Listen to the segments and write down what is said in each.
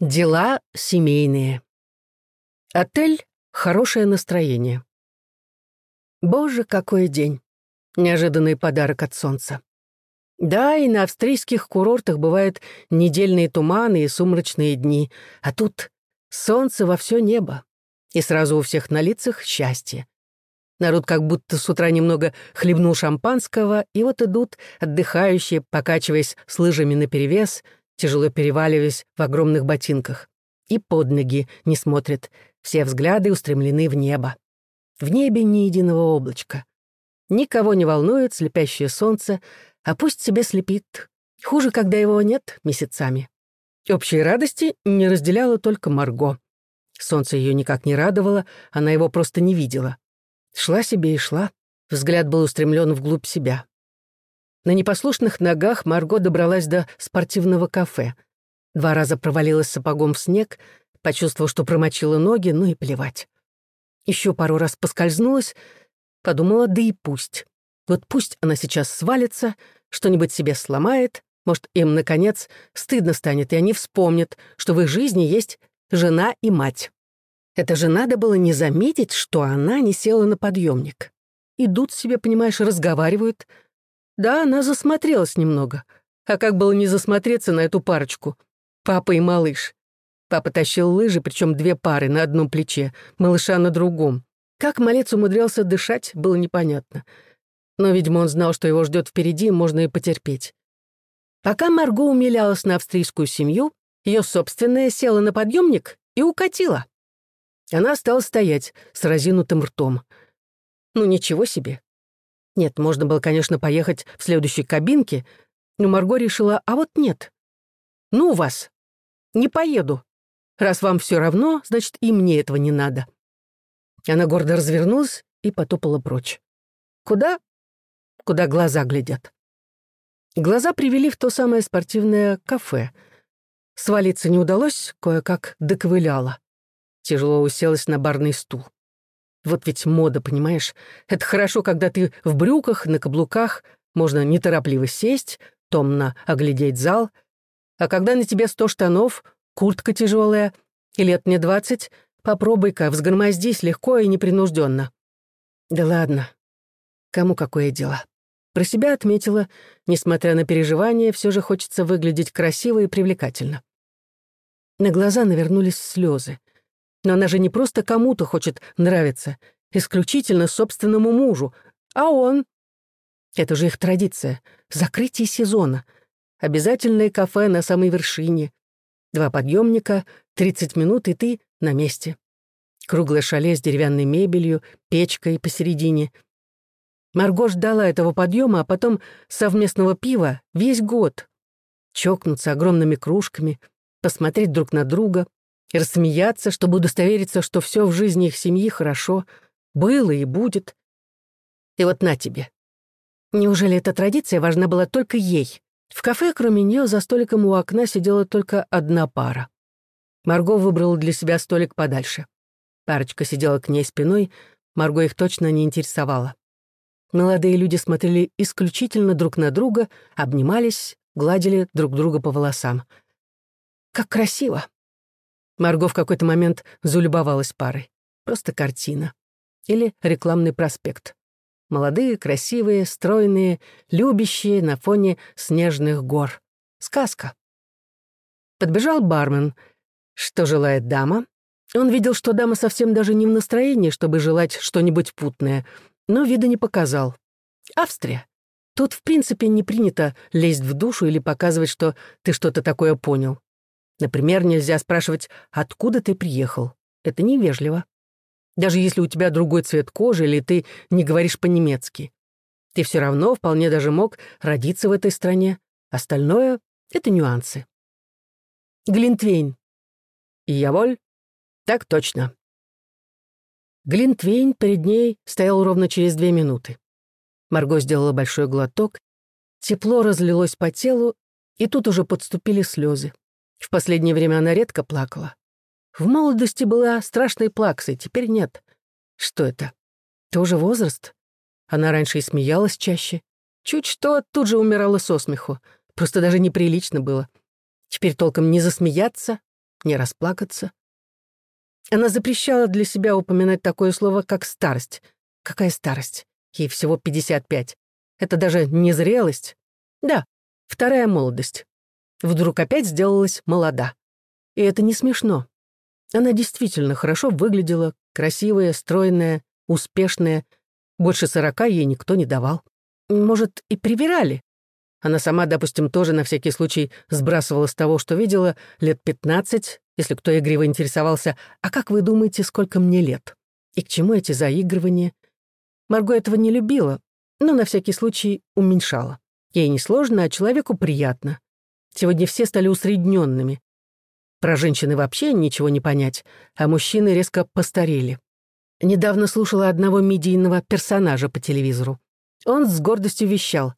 Дела семейные. Отель «Хорошее настроение». Боже, какой день! Неожиданный подарок от солнца. Да, и на австрийских курортах бывают недельные туманы и сумрачные дни, а тут солнце во все небо, и сразу у всех на лицах счастье. Народ как будто с утра немного хлебнул шампанского, и вот идут отдыхающие, покачиваясь с лыжами наперевес, тяжело переваливаясь в огромных ботинках. И под ноги не смотрят, все взгляды устремлены в небо. В небе ни единого облачка. Никого не волнует слепящее солнце, а пусть себе слепит. Хуже, когда его нет месяцами. Общей радости не разделяла только Марго. Солнце ее никак не радовало, она его просто не видела. Шла себе и шла. Взгляд был устремлен вглубь себя. На непослушных ногах Марго добралась до спортивного кафе. Два раза провалилась сапогом в снег, почувствовав, что промочила ноги, ну и плевать. Еще пару раз поскользнулась, подумала, да и пусть. Вот пусть она сейчас свалится, что-нибудь себе сломает, может, им, наконец, стыдно станет, и они вспомнят, что в их жизни есть жена и мать. Это же надо было не заметить, что она не села на подъемник. Идут себе, понимаешь, разговаривают, да, она засмотрелась немного. А как было не засмотреться на эту парочку? Папа и малыш. Папа тащил лыжи, причем две пары на одном плече, малыша на другом. Как малец умудрялся дышать, было непонятно. Но, видимо, он знал, что его ждет впереди, можно и потерпеть. Пока Марго умилялась на австрийскую семью, ее собственная села на подъемник и укатила. Она стала стоять с разинутым ртом. Ну, ничего себе. Нет, можно было, конечно, поехать в следующей кабинке, но Марго решила, а вот нет. Ну вас, не поеду. Раз вам все равно, значит, и мне этого не надо. Она гордо развернулась и потопала прочь. Куда? Куда глаза глядят. Глаза привели в то самое спортивное кафе. Свалиться не удалось, кое-как доковыляла. Тяжело уселась на барный стул. Вот ведь мода, понимаешь? Это хорошо, когда ты в брюках, на каблуках, можно неторопливо сесть, томно оглядеть зал. А когда на тебе сто штанов, куртка тяжелая, и лет мне двадцать, попробуй-ка взгромоздись легко и непринужденно. Да ладно, кому какое дело? Про себя отметила, несмотря на переживания, все же хочется выглядеть красиво и привлекательно. На глаза навернулись слезы. Но она же не просто кому-то хочет нравиться, исключительно собственному мужу. А он... Это же их традиция. Закрытие сезона. Обязательное кафе на самой вершине. Два подъемника, 30 минут, и ты на месте. Круглое шале с деревянной мебелью, печкой посередине. Марго ждала этого подъема, а потом совместного пива весь год. Чокнуться огромными кружками, посмотреть друг на друга, и рассмеяться, чтобы удостовериться, что все в жизни их семьи хорошо, было и будет. И вот на тебе. Неужели эта традиция важна была только ей? В кафе, кроме нее, за столиком у окна сидела только одна пара. Марго выбрала для себя столик подальше. Парочка сидела к ней спиной, Марго их точно не интересовала. Молодые люди смотрели исключительно друг на друга, обнимались, гладили друг друга по волосам. «Как красиво!» Марго в какой-то момент залюбовалась парой. Просто картина. Или рекламный проспект. Молодые, красивые, стройные, любящие на фоне снежных гор. Сказка. Подбежал бармен. Что желает дама? Он видел, что дама совсем даже не в настроении, чтобы желать что-нибудь путное, но вида не показал. Австрия. Тут, в принципе, не принято лезть в душу или показывать, что ты что-то такое понял. Например, нельзя спрашивать, откуда ты приехал. Это невежливо. Даже если у тебя другой цвет кожи или ты не говоришь по-немецки. Ты все равно вполне даже мог родиться в этой стране. Остальное — это нюансы. Глинтвейн. Яволь? Так точно. Глинтвейн перед ней стоял ровно через две минуты. Марго сделала большой глоток, тепло разлилось по телу, и тут уже подступили слезы. В последнее время она редко плакала. В молодости была страшной плаксой, теперь нет. Что это? Тоже возраст? Она раньше и смеялась чаще. Чуть что, тут же умирала со смеху. Просто даже неприлично было. Теперь толком не засмеяться, не расплакаться. Она запрещала для себя упоминать такое слово, как старость. Какая старость? Ей всего 55. Это даже не зрелость. Да, вторая молодость. Вдруг опять сделалась молода. И это не смешно. Она действительно хорошо выглядела, красивая, стройная, успешная. Больше сорока ей никто не давал. Может, и привирали. Она сама, допустим, тоже на всякий случай сбрасывала с того, что видела, лет пятнадцать, если кто игриво интересовался, «А как вы думаете, сколько мне лет?» И к чему эти заигрывания? Марго этого не любила, но на всякий случай уменьшала. Ей не сложно, а человеку приятно. Сегодня все стали усредненными. Про женщины вообще ничего не понять, а мужчины резко постарели. Недавно слушала одного медийного персонажа по телевизору. Он с гордостью вещал.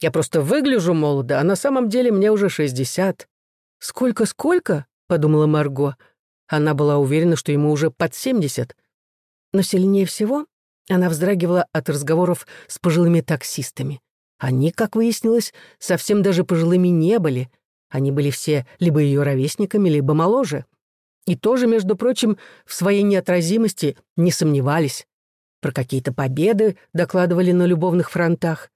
«Я просто выгляжу молодо, а на самом деле мне уже 60». «Сколько-сколько?» — подумала Марго. Она была уверена, что ему уже под 70. Но сильнее всего она вздрагивала от разговоров с пожилыми таксистами. Они, как выяснилось, совсем даже пожилыми не были. Они были все либо ее ровесниками, либо моложе. И тоже, между прочим, в своей неотразимости не сомневались. Про какие-то победы докладывали на любовных фронтах.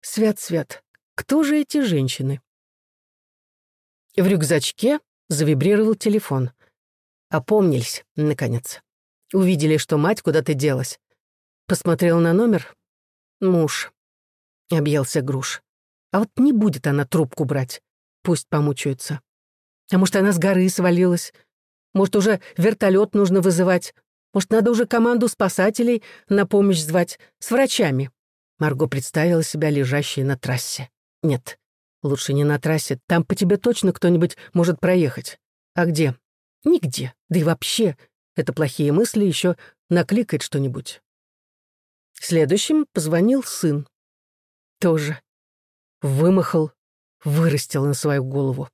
Свят-свят, кто же эти женщины? В рюкзачке завибрировал телефон. Опомнились, наконец. Увидели, что мать куда-то делась. Посмотрел на номер. Муж. Объелся груш. А вот не будет она трубку брать. Пусть помучаются. А может, она с горы свалилась? Может, уже вертолет нужно вызывать? Может, надо уже команду спасателей на помощь звать с врачами?» Марго представила себя лежащей на трассе. «Нет, лучше не на трассе. Там по тебе точно кто-нибудь может проехать. А где? Нигде. Да и вообще, это плохие мысли еще накликает что-нибудь». Следующим позвонил сын. Тоже. Вымахал, вырастил на свою голову.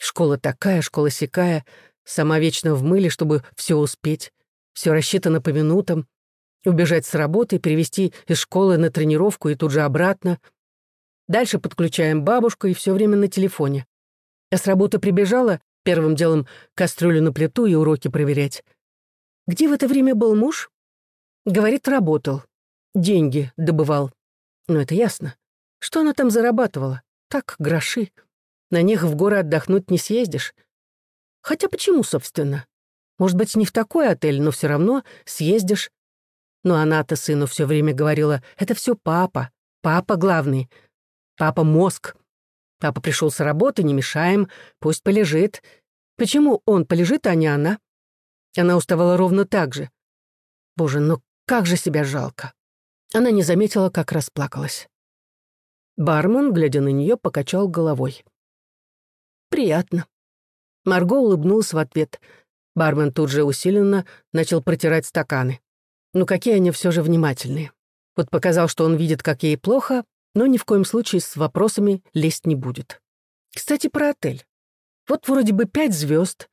Школа такая, школа сякая, сама вечно в мыле, чтобы все успеть. Все рассчитано по минутам. Убежать с работы, перевести из школы на тренировку и тут же обратно. Дальше подключаем бабушку и все время на телефоне. Я с работы прибежала, первым делом кастрюлю на плиту и уроки проверять. Где в это время был муж? Говорит, работал. Деньги добывал. Но это ясно. Что она там зарабатывала? Так, гроши. На них в горы отдохнуть не съездишь. Хотя почему, собственно? Может быть, не в такой отель, но все равно съездишь. Но она-то сыну все время говорила, это все папа, папа главный, папа мозг. Папа пришел с работы, не мешаем, пусть полежит. Почему он полежит, а не она? Она уставала ровно так же. Боже, ну как же себя жалко. Она не заметила, как расплакалась. Бармен, глядя на нее, покачал головой. «Приятно». Марго улыбнулась в ответ — Бармен тут же усиленно начал протирать стаканы. Ну какие они все же внимательные. Вот показал, что он видит, как ей плохо, но ни в коем случае с вопросами лезть не будет. Кстати, про отель. Вот вроде бы пять звезд,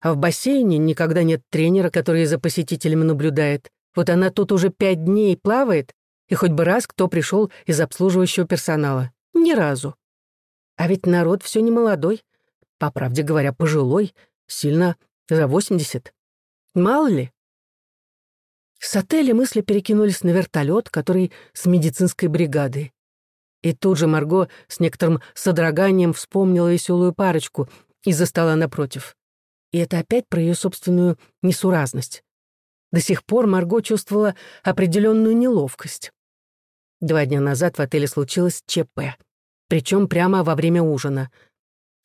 а в бассейне никогда нет тренера, который за посетителями наблюдает. Вот она тут уже пять дней плавает, и хоть бы раз кто пришел из обслуживающего персонала. Ни разу. А ведь народ все не молодой, по правде говоря, пожилой, сильно за 80. Мало ли. С отеля мысли перекинулись на вертолет, который с медицинской бригадой. И тут же Марго с некоторым содроганием вспомнила веселую парочку из-за стола напротив. И это опять про ее собственную несуразность. До сих пор Марго чувствовала определенную неловкость. Два дня назад в отеле случилось ЧП. Причем прямо во время ужина.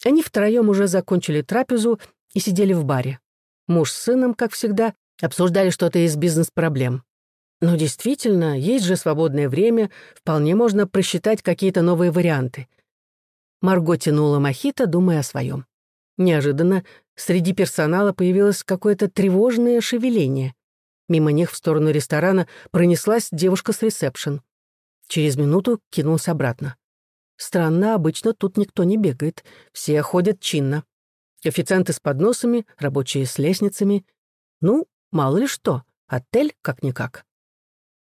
Они втроем уже закончили трапезу и сидели в баре. Муж с сыном, как всегда, обсуждали что-то из бизнес-проблем. Но действительно, есть же свободное время, вполне можно просчитать какие-то новые варианты. Марго тянула мохито, думая о своем. Неожиданно среди персонала появилось какое-то тревожное шевеление. Мимо них в сторону ресторана пронеслась девушка с ресепшн. Через минуту кинулась обратно. Странно, обычно тут никто не бегает, все ходят чинно. Официанты с подносами, рабочие с лестницами. Ну, мало ли что, отель как-никак.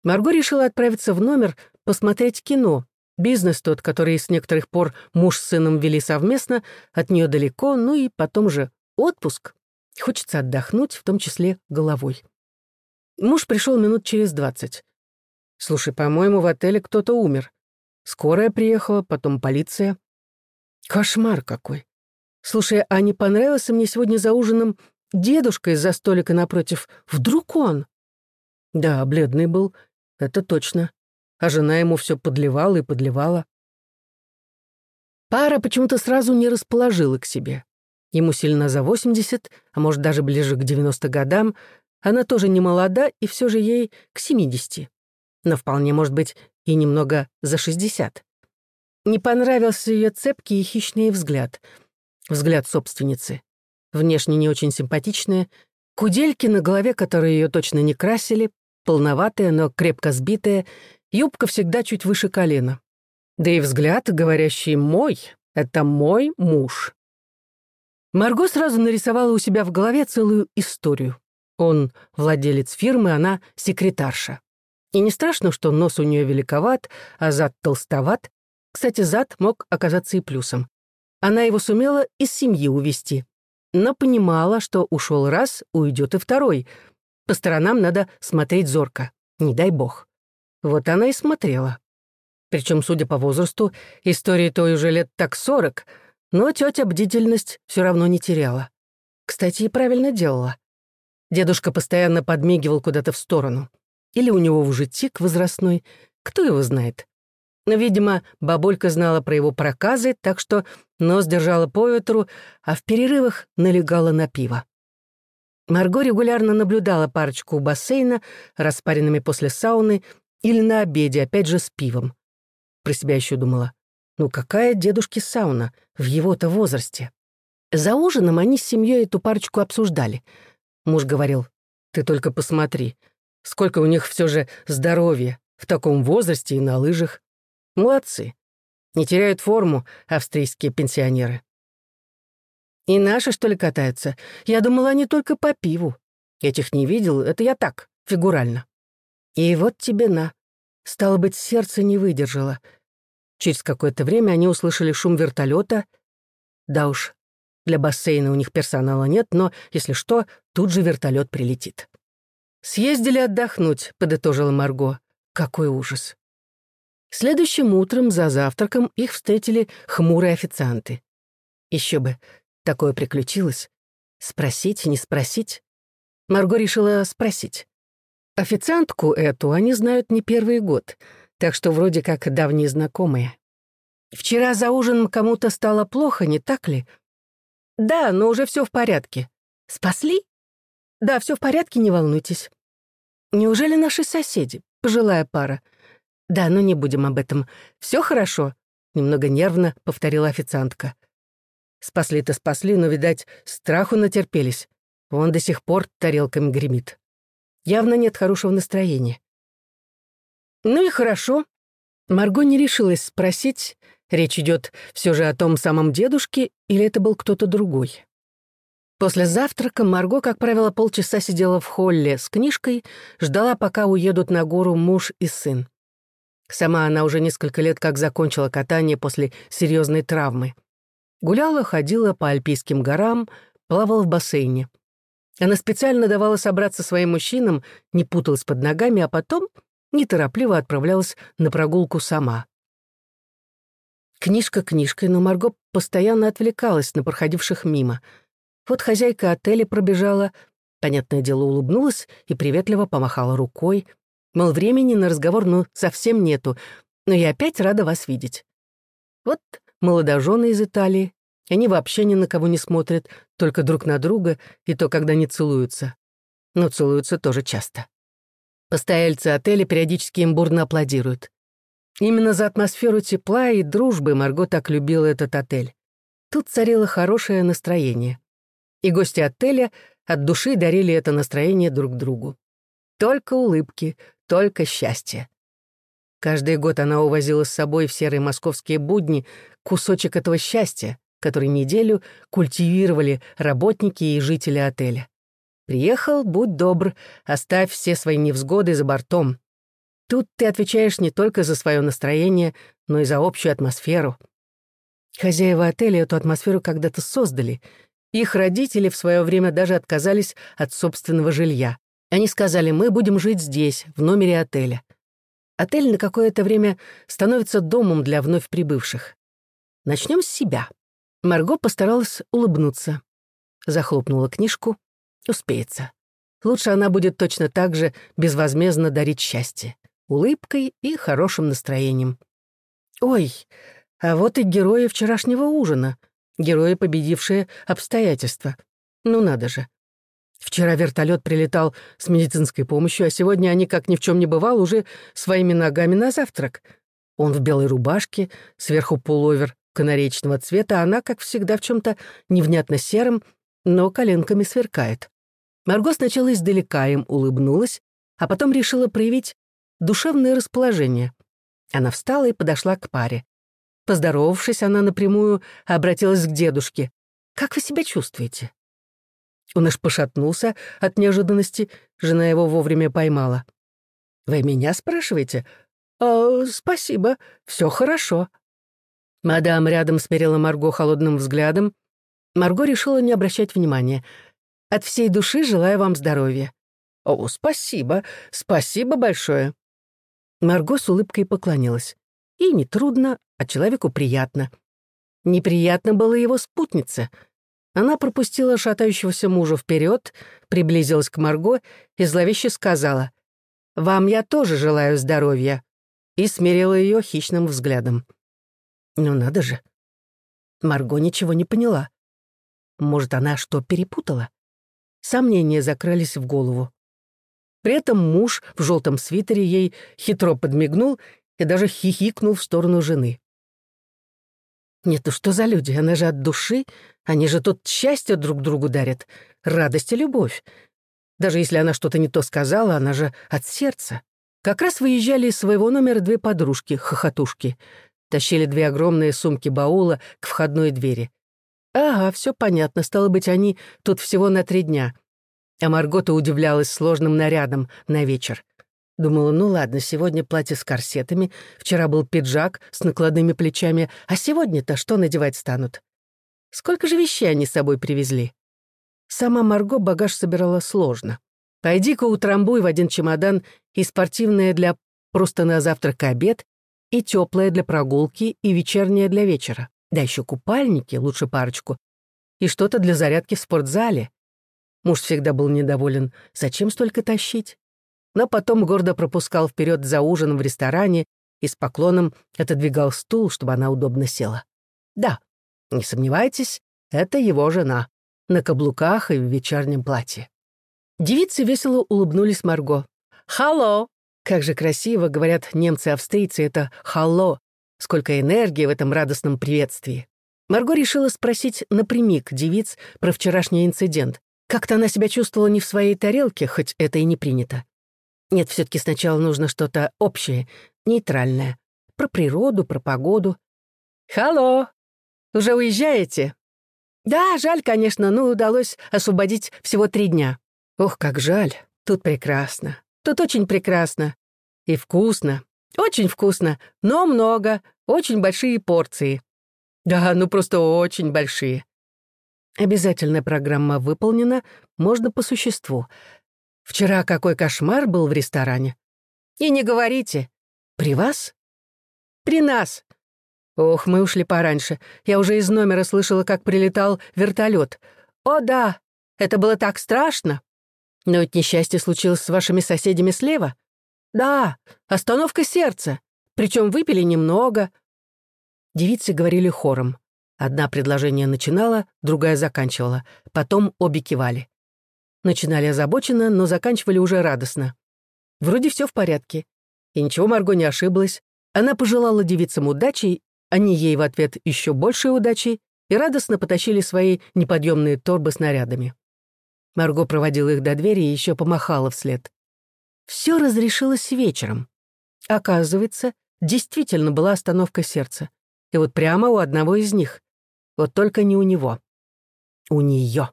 Марго решила отправиться в номер посмотреть кино. Бизнес тот, который с некоторых пор муж с сыном вели совместно, от нее далеко, ну и потом же отпуск. Хочется отдохнуть, в том числе головой. Муж пришел минут через двадцать. «Слушай, по-моему, в отеле кто-то умер. Скорая приехала, потом полиция. Кошмар какой. Слушай, а не понравился мне сегодня за ужином дедушка из-за столика напротив? Вдруг он?» Да, бледный был, это точно. А жена ему все подливала и подливала. Пара почему-то сразу не расположила к себе. Ему сильно за 80, а может даже ближе к 90 годам. Она тоже не молода, и все же ей к 70. Но вполне, может быть, и немного за 60. Не понравился ее цепкий и хищный взгляд. Взгляд собственницы. Внешне не очень симпатичная, кудельки на голове, которые ее точно не красили, полноватая, но крепко сбитая, юбка всегда чуть выше колена. Да и взгляд, говорящий «мой», — это мой муж. Марго сразу нарисовала у себя в голове целую историю. Он владелец фирмы, она секретарша. И не страшно, что нос у нее великоват, а зад толстоват. Кстати, зад мог оказаться и плюсом. Она его сумела из семьи увести, но понимала, что ушел раз, уйдет и второй. По сторонам надо смотреть зорко, не дай бог. Вот она и смотрела. Причем, судя по возрасту, истории той уже лет так сорок — но тетя бдительность все равно не теряла. Кстати, и правильно делала. Дедушка постоянно подмигивал куда-то в сторону. Или у него уже тик возрастной, кто его знает. Но, видимо, бабулька знала про его проказы, так что нос держала по ветру, а в перерывах налегала на пиво. Марго регулярно наблюдала парочку у бассейна, распаренными после сауны, или на обеде, опять же, с пивом. Про себя еще думала. Ну какая дедушке сауна в его-то возрасте? За ужином они с семьей эту парочку обсуждали. Муж говорил, ты только посмотри, сколько у них все же здоровья в таком возрасте и на лыжах. Молодцы. Не теряют форму австрийские пенсионеры. И наши, что ли, катаются? Я думала, они только по пиву. Этих не видел, это я так, фигурально. И вот тебе на. Стало быть, сердце не выдержало — Через какое-то время они услышали шум вертолета. Да уж, для бассейна у них персонала нет, но, если что, тут же вертолет прилетит. «Съездили отдохнуть», — подытожила Марго. «Какой ужас». Следующим утром за завтраком их встретили хмурые официанты. Еще бы, такое приключилось. Спросить, не спросить? Марго решила спросить. Официантку эту они знают не первый год — так что вроде как давние знакомые. Вчера за ужином кому-то стало плохо, не так ли? Да, но уже все в порядке. Спасли? Да, все в порядке, не волнуйтесь. Неужели наши соседи, пожилая пара? Да, но не будем об этом. Все хорошо? Немного нервно повторила официантка. Спасли-то спасли, но, видать, страху натерпелись. Он до сих пор тарелками гремит. Явно нет хорошего настроения. Ну и хорошо. Марго не решилась спросить, речь идет все же о том самом дедушке или это был кто-то другой. После завтрака Марго, как правило, полчаса сидела в холле с книжкой, ждала, пока уедут на гору муж и сын. Сама она уже несколько лет как закончила катание после серьезной травмы. Гуляла, ходила по альпийским горам, плавала в бассейне. Она специально давала собраться своим мужчинам, не путалась под ногами, а потом неторопливо отправлялась на прогулку сама. Книжка книжкой, но Марго постоянно отвлекалась на проходивших мимо. Вот хозяйка отеля пробежала, понятное дело, улыбнулась и приветливо помахала рукой. Мол, времени на разговор ну совсем нету, но я опять рада вас видеть. Вот молодожены из Италии, они вообще ни на кого не смотрят, только друг на друга, и то, когда не целуются. Но целуются тоже часто. Постояльцы отеля периодически им бурно аплодируют. Именно за атмосферу тепла и дружбы Марго так любила этот отель. Тут царило хорошее настроение. И гости отеля от души дарили это настроение друг другу. Только улыбки, только счастье. Каждый год она увозила с собой в серые московские будни кусочек этого счастья, который неделю культивировали работники и жители отеля. Приехал, будь добр, оставь все свои невзгоды за бортом. Тут ты отвечаешь не только за свое настроение, но и за общую атмосферу. Хозяева отеля эту атмосферу когда-то создали, Их родители в свое время даже отказались от собственного жилья. Они сказали, мы будем жить здесь, в номере отеля. Отель на какое-то время становится домом для вновь прибывших. Начнем с себя. Марго постаралась улыбнуться. Захлопнула книжку. Успеется. Лучше она будет точно так же безвозмездно дарить счастье. Улыбкой и хорошим настроением. Ой, а вот и герои вчерашнего ужина. Герои, победившие обстоятельства. Ну надо же. Вчера вертолет прилетал с медицинской помощью, а сегодня они, как ни в чем не бывало, уже своими ногами на завтрак. Он в белой рубашке, сверху пуловер канаречного цвета, а она, как всегда, в чем-то невнятно сером, но коленками сверкает. Марго сначала издалека им улыбнулась, а потом решила проявить душевное расположение. Она встала и подошла к паре. Поздоровавшись, она напрямую обратилась к дедушке. «Как вы себя чувствуете?» Он аж пошатнулся от неожиданности, жена его вовремя поймала. «Вы меня спрашиваете?» «А, «Спасибо, все хорошо». Мадам рядом смирила Марго холодным взглядом. Марго решила не обращать внимания. От всей души желаю вам здоровья». «О, спасибо, спасибо большое». Марго с улыбкой поклонилась. И нетрудно, а человеку приятно. Неприятно было его спутница. Она пропустила шатающегося мужа вперед, приблизилась к Марго и зловеще сказала «Вам я тоже желаю здоровья» и смирила ее хищным взглядом. «Ну надо же». Марго ничего не поняла. Может, она что перепутала? Сомнения закрылись в голову. При этом муж в желтом свитере ей хитро подмигнул и даже хихикнул в сторону жены. Нет, ну что за люди? Она же от души. Они же тут счастье друг другу дарят. Радость и любовь. Даже если она что-то не то сказала, она же от сердца. Как раз выезжали из своего номера две подружки, хохотушки. Тащили две огромные сумки баула к входной двери. Ага, все понятно, стало быть, они тут всего на три дня. А Маргота удивлялась сложным нарядом на вечер. Думала, ну ладно, сегодня платье с корсетами, вчера был пиджак с накладными плечами, а сегодня-то что надевать станут? Сколько же вещей они с собой привезли? Сама Марго багаж собирала сложно. Пойди-ка утрамбуй в один чемодан и спортивное для просто на завтрак и обед, и теплое для прогулки, и вечернее для вечера. Да еще купальники, лучше парочку. И что-то для зарядки в спортзале. Муж всегда был недоволен. Зачем столько тащить? Но потом гордо пропускал вперед за ужином в ресторане и с поклоном отодвигал стул, чтобы она удобно села. Да, не сомневайтесь, это его жена. На каблуках и в вечернем платье. Девицы весело улыбнулись Марго. «Халло!» Как же красиво говорят немцы-австрийцы это «халло», Сколько энергии в этом радостном приветствии. Марго решила спросить напрямик девиц про вчерашний инцидент. Как-то она себя чувствовала не в своей тарелке, хоть это и не принято. Нет, все таки сначала нужно что-то общее, нейтральное. Про природу, про погоду. «Халло! Уже уезжаете?» «Да, жаль, конечно, но удалось освободить всего три дня». «Ох, как жаль! Тут прекрасно. Тут очень прекрасно. И вкусно. Очень вкусно, но много, очень большие порции. Да, ну просто очень большие. Обязательная программа выполнена, можно по существу. Вчера какой кошмар был в ресторане. И не говорите. При вас? При нас. Ох, мы ушли пораньше. Я уже из номера слышала, как прилетал вертолет. О, да, это было так страшно. Но ведь несчастье случилось с вашими соседями слева. «Да, остановка сердца. Причем выпили немного». Девицы говорили хором. Одна предложение начинала, другая заканчивала. Потом обе кивали. Начинали озабоченно, но заканчивали уже радостно. Вроде все в порядке. И ничего Марго не ошиблась. Она пожелала девицам удачи, они ей в ответ еще большей удачи и радостно потащили свои неподъемные торбы с нарядами. Марго проводила их до двери и еще помахала вслед. Все разрешилось вечером. Оказывается, действительно была остановка сердца. И вот прямо у одного из них. Вот только не у него. У нее.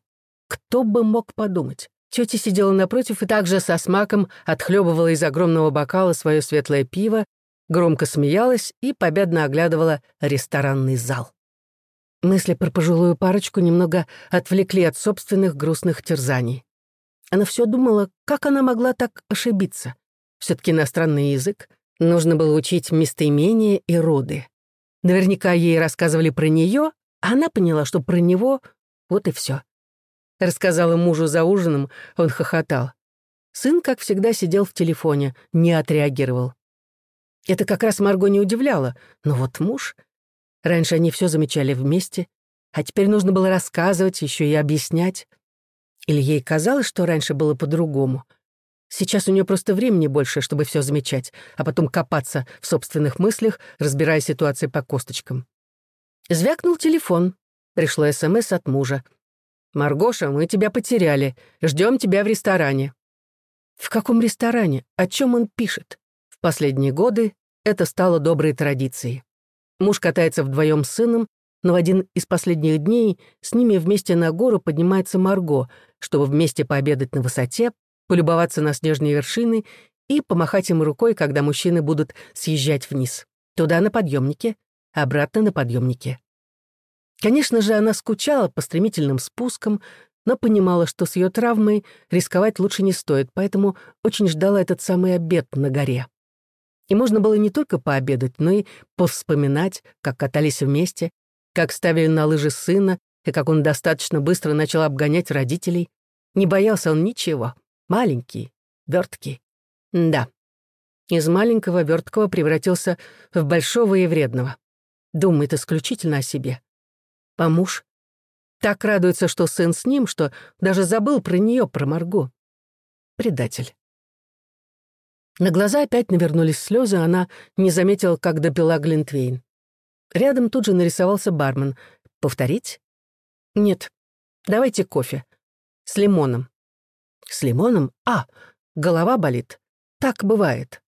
Кто бы мог подумать? Тетя сидела напротив и также со смаком отхлебывала из огромного бокала свое светлое пиво, громко смеялась и победно оглядывала ресторанный зал. Мысли про пожилую парочку немного отвлекли от собственных грустных терзаний. Она все думала, как она могла так ошибиться. все таки иностранный язык, нужно было учить местоимения и роды. Наверняка ей рассказывали про нее, а она поняла, что про него вот и все. Рассказала мужу за ужином, он хохотал. Сын, как всегда, сидел в телефоне, не отреагировал. Это как раз Марго не удивляло, но вот муж... Раньше они все замечали вместе, а теперь нужно было рассказывать, еще и объяснять. Или ей казалось, что раньше было по-другому. Сейчас у нее просто времени больше, чтобы все замечать, а потом копаться в собственных мыслях, разбирая ситуации по косточкам. Звякнул телефон. Пришло СМС от мужа. «Маргоша, мы тебя потеряли. Ждем тебя в ресторане». В каком ресторане? О чем он пишет? В последние годы это стало доброй традицией. Муж катается вдвоем с сыном, но в один из последних дней с ними вместе на гору поднимается Марго, чтобы вместе пообедать на высоте, полюбоваться на снежные вершины и помахать им рукой, когда мужчины будут съезжать вниз. Туда на подъемнике, обратно на подъемнике. Конечно же, она скучала по стремительным спускам, но понимала, что с ее травмой рисковать лучше не стоит, поэтому очень ждала этот самый обед на горе. И можно было не только пообедать, но и повспоминать, как катались вместе, как ставили на лыжи сына, и как он достаточно быстро начал обгонять родителей. Не боялся он ничего. Маленький, верткий. Да. Из маленького верткого превратился в большого и вредного. Думает исключительно о себе. А муж так радуется, что сын с ним, что даже забыл про нее, про Марго. Предатель. На глаза опять навернулись слезы, она не заметила, как допила Глинтвейн. Рядом тут же нарисовался бармен. «Повторить?» «Нет. Давайте кофе. С лимоном». «С лимоном? А, голова болит. Так бывает.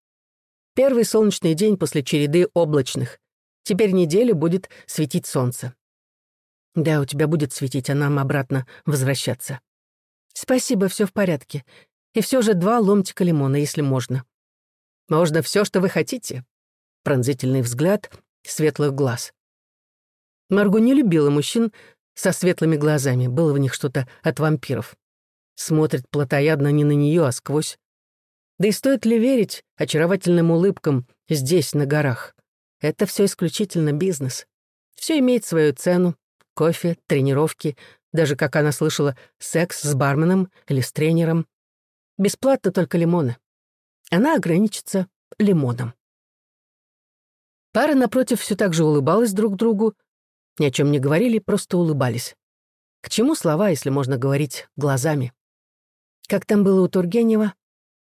Первый солнечный день после череды облачных. Теперь неделю будет светить солнце. Да, у тебя будет светить, а нам обратно возвращаться. Спасибо, все в порядке. И все же два ломтика лимона, если можно. Можно все, что вы хотите. Пронзительный взгляд светлых глаз. Марго не любила мужчин со светлыми глазами, было в них что-то от вампиров. Смотрит плотоядно не на нее, а сквозь. Да и стоит ли верить очаровательным улыбкам здесь, на горах? Это все исключительно бизнес. Все имеет свою цену, кофе, тренировки, даже, как она слышала, секс с барменом или с тренером. Бесплатно только лимоны. Она ограничится лимоном. Пара напротив все так же улыбалась друг другу, ни о чем не говорили, просто улыбались. К чему слова, если можно говорить глазами? Как там было у Тургенева?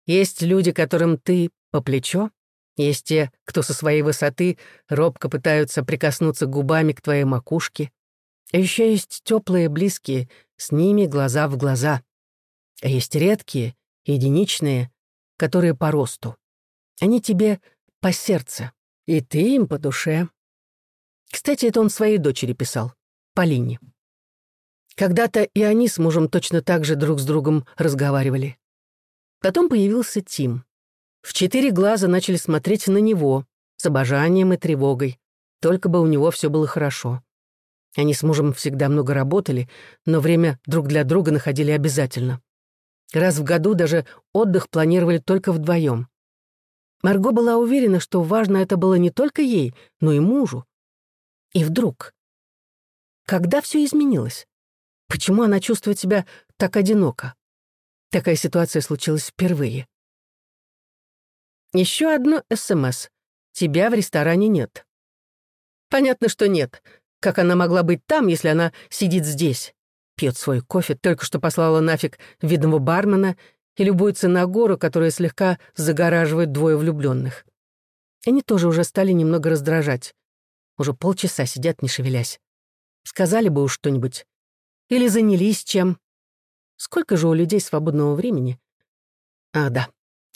Есть люди, которым ты по плечо, есть те, кто со своей высоты робко пытаются прикоснуться губами к твоей макушке. А еще есть теплые, близкие, с ними глаза в глаза. А есть редкие, единичные, которые по росту. Они тебе по сердцу, и ты им по душе. Кстати, это он своей дочери писал, Полине. Когда-то и они с мужем точно так же друг с другом разговаривали. Потом появился Тим. В четыре глаза начали смотреть на него с обожанием и тревогой. Только бы у него все было хорошо. Они с мужем всегда много работали, но время друг для друга находили обязательно. Раз в году даже отдых планировали только вдвоем. Марго была уверена, что важно это было не только ей, но и мужу. И вдруг... Когда все изменилось? Почему она чувствует себя так одиноко? Такая ситуация случилась впервые. Еще одно СМС. Тебя в ресторане нет. Понятно, что нет. Как она могла быть там, если она сидит здесь? Пьет свой кофе, только что послала нафиг видного бармена и любуется на гору, которая слегка загораживает двое влюбленных. Они тоже уже стали немного раздражать. Уже полчаса сидят, не шевелясь. Сказали бы уж что-нибудь. Или занялись чем. Сколько же у людей свободного времени? А, да,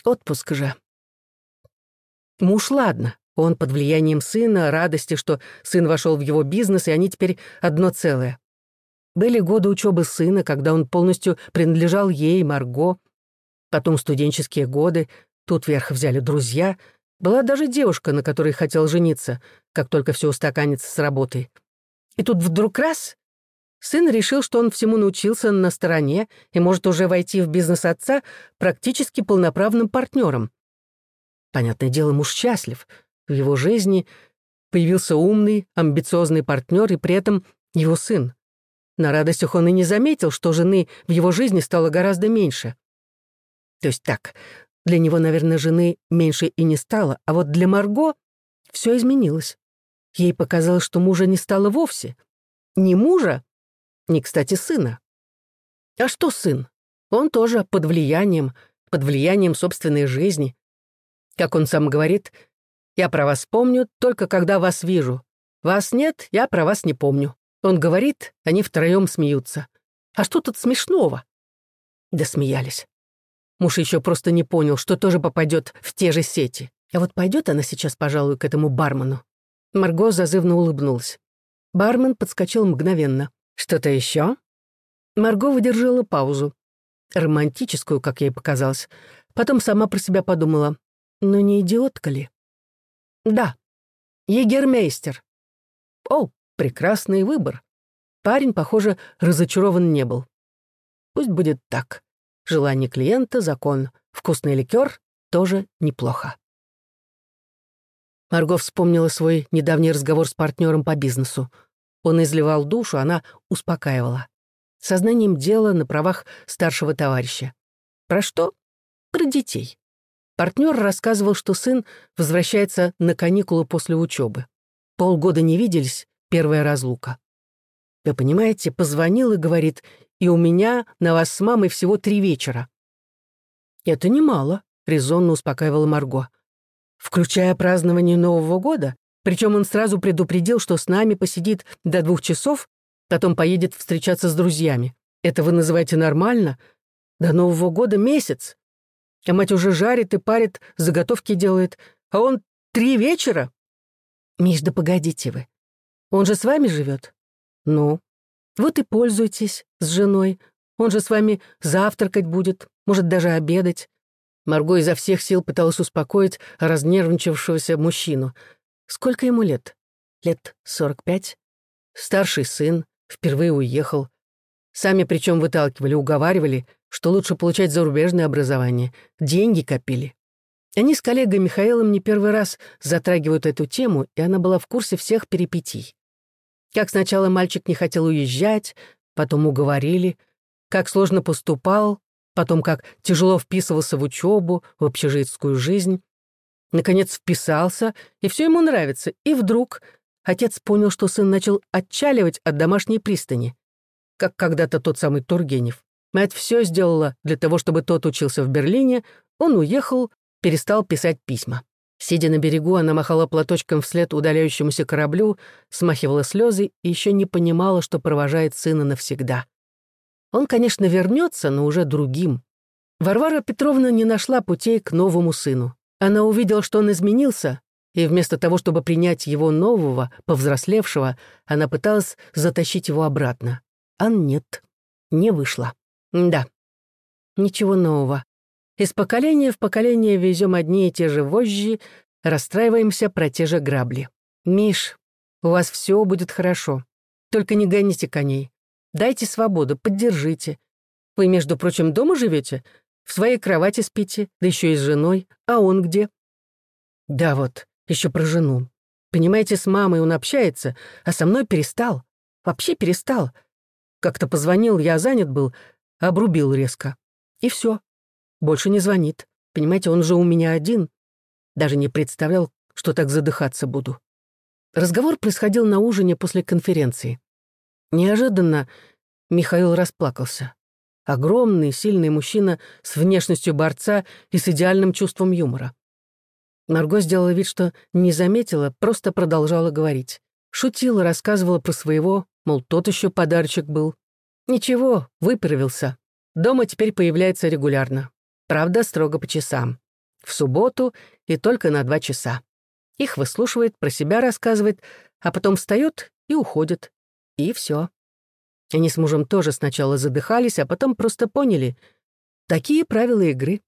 отпуск же. Муж, ладно, он под влиянием сына, радости, что сын вошел в его бизнес, и они теперь одно целое. Были годы учебы сына, когда он полностью принадлежал ей, Марго. Потом студенческие годы, тут вверх взяли друзья. Была даже девушка, на которой хотел жениться, как только все устаканится с работой. И тут вдруг раз — сын решил, что он всему научился на стороне и может уже войти в бизнес отца практически полноправным партнером. Понятное дело, муж счастлив. В его жизни появился умный, амбициозный партнер и при этом его сын. На радостях он и не заметил, что жены в его жизни стало гораздо меньше. То есть так, для него, наверное, жены меньше и не стало, а вот для Марго все изменилось. Ей показалось, что мужа не стало вовсе. Ни мужа, ни, кстати, сына. А что сын? Он тоже под влиянием, под влиянием собственной жизни. Как он сам говорит, «Я про вас помню, только когда вас вижу. Вас нет, я про вас не помню». Он говорит, они втроем смеются. А что тут смешного? Да смеялись. Муж еще просто не понял, что тоже попадет в те же сети. А вот пойдет она сейчас, пожалуй, к этому бармену. Марго зазывно улыбнулась. Бармен подскочил мгновенно. «Что-то еще? Марго выдержала паузу. Романтическую, как ей показалось. Потом сама про себя подумала. Но не идиотка ли? Да. Егермейстер. О, прекрасный выбор. Парень, похоже, разочарован не был. Пусть будет так. Желание клиента — закон. Вкусный ликер — тоже неплохо. Марго вспомнила свой недавний разговор с партнером по бизнесу. Он изливал душу, она успокаивала. Сознанием дела на правах старшего товарища. Про что? Про детей. Партнер рассказывал, что сын возвращается на каникулы после учебы. Полгода не виделись, первая разлука. Вы понимаете, позвонил и говорит, и у меня на вас с мамой всего три вечера. Это немало, резонно успокаивала Марго. Включая празднование Нового года, причем он сразу предупредил, что с нами посидит до двух часов, потом поедет встречаться с друзьями. Это вы называете нормально? До Нового года месяц. А мать уже жарит и парит, заготовки делает. А он три вечера? Миш, да погодите вы. Он же с вами живет? Ну, вот и пользуйтесь с женой. Он же с вами завтракать будет, может, даже обедать. Марго изо всех сил пыталась успокоить разнервничавшегося мужчину. Сколько ему лет? Лет сорок пять? Старший сын, впервые уехал. Сами причем выталкивали, уговаривали, что лучше получать зарубежное образование. Деньги копили. Они с коллегой Михаилом не первый раз затрагивают эту тему, и она была в курсе всех перипетий. Как сначала мальчик не хотел уезжать, потом уговорили, как сложно поступал, потом как тяжело вписывался в учебу, в общежитскую жизнь. Наконец вписался, и все ему нравится, и вдруг отец понял, что сын начал отчаливать от домашней пристани, как когда-то тот самый Тургенев. Мать все сделала для того, чтобы тот учился в Берлине, он уехал, перестал писать письма. Сидя на берегу, она махала платочком вслед удаляющемуся кораблю, смахивала слезы и еще не понимала, что провожает сына навсегда. Он, конечно, вернется, но уже другим. Варвара Петровна не нашла путей к новому сыну. Она увидела, что он изменился, и вместо того, чтобы принять его нового, повзрослевшего, она пыталась затащить его обратно. А нет, не вышло. Да, ничего нового. Из поколения в поколение везем одни и те же вожжи, расстраиваемся про те же грабли. Миш, у вас все будет хорошо. Только не гоните коней. Дайте свободу, поддержите. Вы, между прочим, дома живете? В своей кровати спите, да еще и с женой. А он где? Да вот, еще про жену. Понимаете, с мамой он общается, а со мной перестал. Вообще перестал. Как-то позвонил, я занят был, обрубил резко. И все. Больше не звонит. Понимаете, он же у меня один. Даже не представлял, что так задыхаться буду. Разговор происходил на ужине после конференции. Неожиданно Михаил расплакался. Огромный, сильный мужчина с внешностью борца и с идеальным чувством юмора. Марго сделала вид, что не заметила, просто продолжала говорить. Шутила, рассказывала про своего, мол, тот еще подарочек был. Ничего, выправился. Дома теперь появляется регулярно. Правда, строго по часам. В субботу и только на два часа. Их выслушивает, про себя рассказывает, а потом встает и уходит. И все. Они с мужем тоже сначала задыхались, а потом просто поняли. Такие правила игры.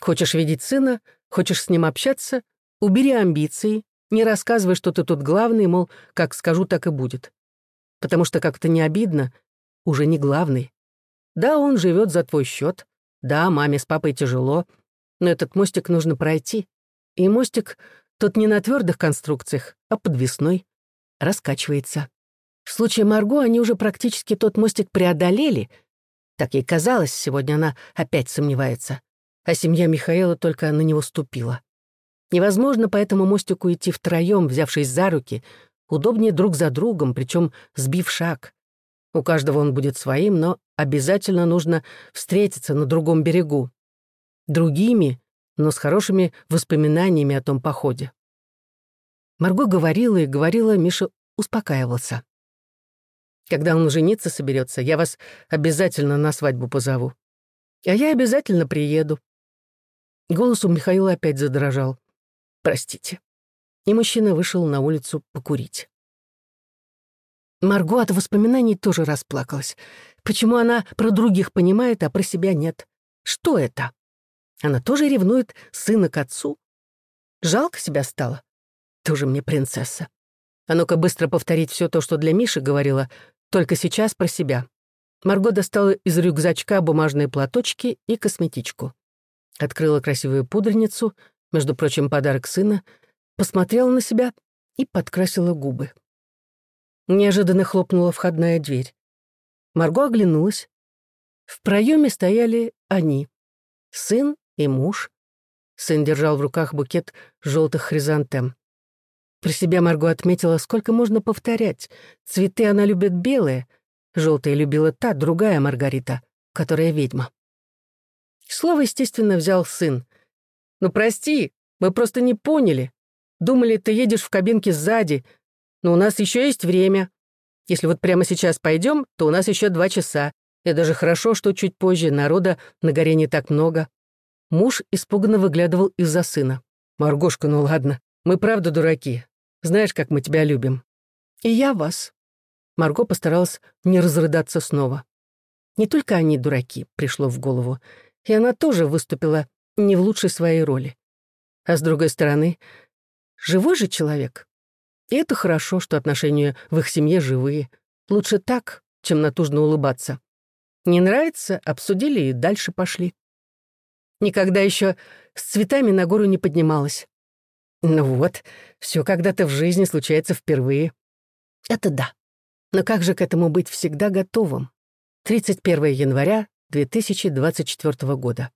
Хочешь видеть сына, хочешь с ним общаться, убери амбиции, не рассказывай, что ты тут главный, мол, как скажу, так и будет. потому что как-то не обидно, уже не главный. Да, он живет за твой счет, да, маме с папой тяжело, но этот мостик нужно пройти. И мостик тут не на твердых конструкциях, а подвесной, раскачивается. В случае Марго они уже практически тот мостик преодолели. Так ей казалось, сегодня она опять сомневается. А семья Михаила только на него ступила. Невозможно по этому мостику идти втроем, взявшись за руки, удобнее друг за другом, причем сбив шаг. У каждого он будет своим, но обязательно нужно встретиться на другом берегу. Другими, но с хорошими воспоминаниями о том походе. Марго говорила и говорила, Миша успокаивался. Когда он жениться соберется, я вас обязательно на свадьбу позову. А я обязательно приеду. Голос у Михаила опять задрожал. Простите. И мужчина вышел на улицу покурить. Марго от воспоминаний тоже расплакалась. Почему она про других понимает, а про себя нет? Что это? Она тоже ревнует сына к отцу? Жалко себя стало? Тоже мне принцесса. А ну-ка быстро повторить все то, что для Миши говорила, только сейчас про себя. Марго достала из рюкзачка бумажные платочки и косметичку. Открыла красивую пудреницу, между прочим, подарок сына, посмотрела на себя и подкрасила губы. Неожиданно хлопнула входная дверь. Марго оглянулась. В проеме стояли они, сын и муж. Сын держал в руках букет желтых хризантем. Про себя Марго отметила, сколько можно повторять. Цветы она любит белые, желтые любила та, другая Маргарита, которая ведьма. Слово, естественно, взял сын. «Ну, прости, мы просто не поняли. Думали, ты едешь в кабинке сзади, но у нас еще есть время. Если вот прямо сейчас пойдем, то у нас еще два часа. И даже хорошо, что чуть позже народа на горе не так много». Муж испуганно выглядывал из-за сына. «Маргошка, ну ладно, мы правда дураки. Знаешь, как мы тебя любим». «И я вас». Марго постаралась не разрыдаться снова. Не только они дураки, пришло в голову, и она тоже выступила не в лучшей своей роли. А с другой стороны, живой же человек. И это хорошо, что отношения в их семье живые. Лучше так, чем натужно улыбаться. Не нравится — обсудили и дальше пошли. Никогда еще с цветами на гору не поднималась. Ну вот, все когда-то в жизни случается впервые. Это да. Но как же к этому быть всегда готовым? 31 января 2024 года.